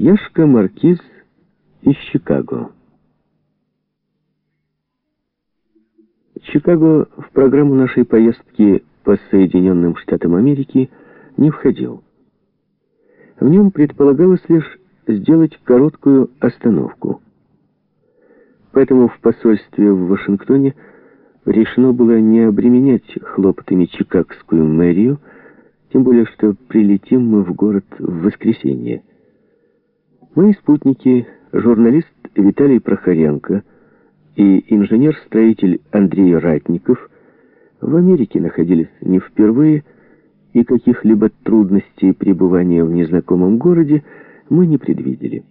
Яшка Маркиз из Чикаго. Чикаго в программу нашей поездки по Соединенным Штатам Америки не входил. В нем предполагалось лишь сделать короткую остановку. Поэтому в посольстве в Вашингтоне решено было не обременять хлопотами чикагскую мэрию, тем более что прилетим мы в город в воскресенье. Мои спутники, журналист Виталий Прохоренко и инженер-строитель Андрей Ратников в Америке находились не впервые, и каких-либо трудностей пребывания в незнакомом городе мы не предвидели.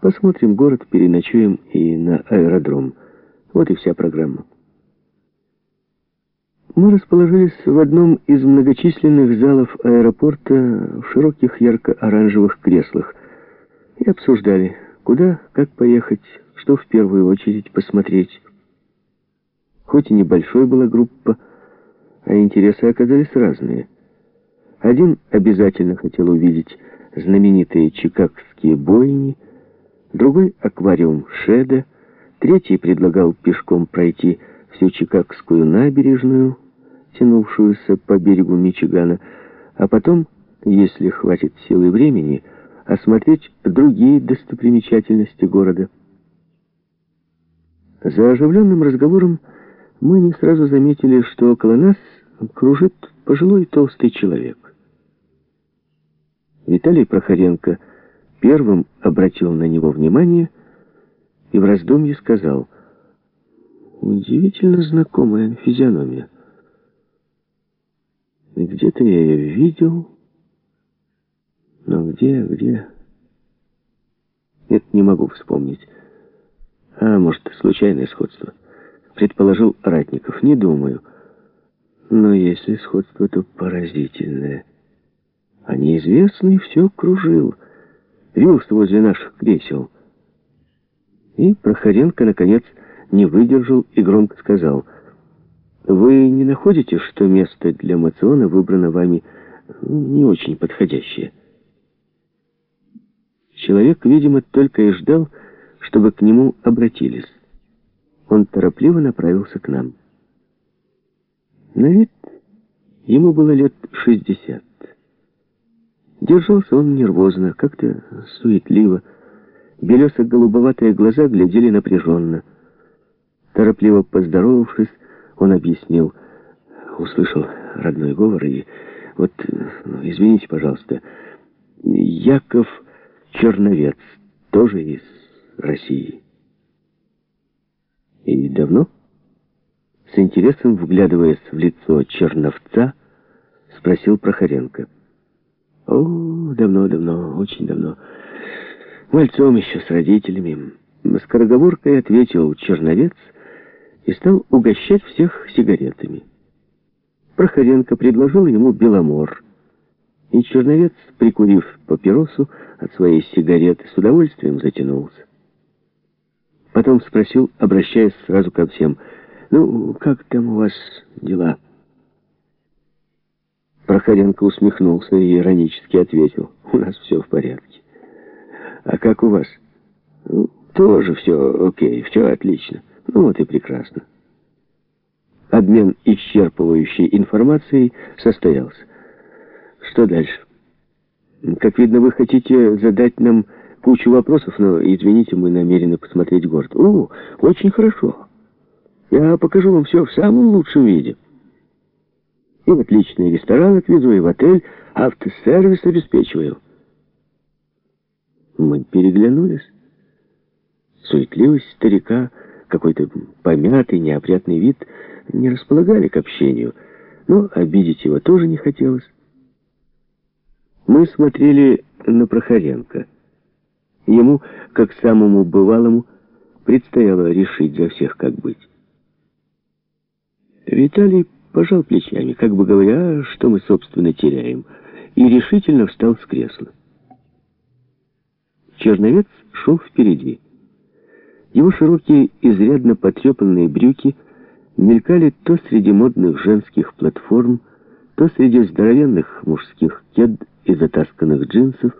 Посмотрим город, переночуем и на аэродром. Вот и вся программа. Мы расположились в одном из многочисленных залов аэропорта в широких ярко-оранжевых креслах обсуждали, куда, как поехать, что в первую очередь посмотреть. Хоть и небольшой была группа, а интересы оказались разные. Один обязательно хотел увидеть знаменитые чикагские бойни, другой — аквариум Шеда, третий предлагал пешком пройти всю Чикагскую набережную, тянувшуюся по берегу Мичигана, а потом, если хватит силы и времени, осмотреть другие достопримечательности города. За оживленным разговором мы не сразу заметили, что около нас кружит пожилой толстый человек. Виталий Прохоренко первым обратил на него внимание и в раздумье сказал, «Удивительно знакомая физиономия. Где-то я ее видел, но где, где? Нет, не могу вспомнить. А может, случайное сходство?» Предположил Ратников. «Не думаю. Но если сходство, то поразительное». А неизвестный все кружил, вился возле наших кресел. И Прохоренко, наконец, не выдержал и громко сказал, «Вы не находите, что место для мациона выбрано вами не очень подходящее?» Человек, видимо, только и ждал, чтобы к нему обратились. Он торопливо направился к нам. На вид ему было лет шестьдесят. Держался он нервозно, как-то суетливо. Белесо-голубоватые глаза глядели напряженно. Торопливо поздоровавшись, он объяснил. Услышал родной говор и... Вот, ну, извините, пожалуйста, Яков Черновец, тоже из России. И давно? С интересом, вглядываясь в лицо Черновца, спросил Прохоренко. О, давно-давно, очень давно. Мальцом еще с родителями. Скороговоркой ответил черновец и стал угощать всех сигаретами. Проходенко предложил ему беломор. И черновец, прикурив папиросу от своей сигареты, с удовольствием затянулся. Потом спросил, обращаясь сразу ко всем, «Ну, как там у вас дела?» Проходенко усмехнулся и иронически ответил. «У нас все в порядке». «А как у вас?» ну, «Тоже все окей, все отлично. Ну вот и прекрасно». Обмен исчерпывающей информацией состоялся. Что дальше? Как видно, вы хотите задать нам кучу вопросов, но, извините, мы намерены посмотреть город. О, очень хорошо. Я покажу вам все в самом лучшем виде. И в отличный ресторан отвезу, и в отель автосервис обеспечиваю. Мы переглянулись. Суетливость старика, какой-то помятый, неопрятный вид не располагали к общению, но обидеть его тоже не хотелось. Мы смотрели на Прохоренко. Ему, как самому бывалому, предстояло решить за всех, как быть. Виталий пожал плечами, как бы говоря, что мы, собственно, теряем, и решительно встал с кресла. Черновец шел впереди. Его широкие, изрядно потрепанные брюки мелькали то среди модных женских платформ, то среди здоровенных мужских кед и затасканных джинсов,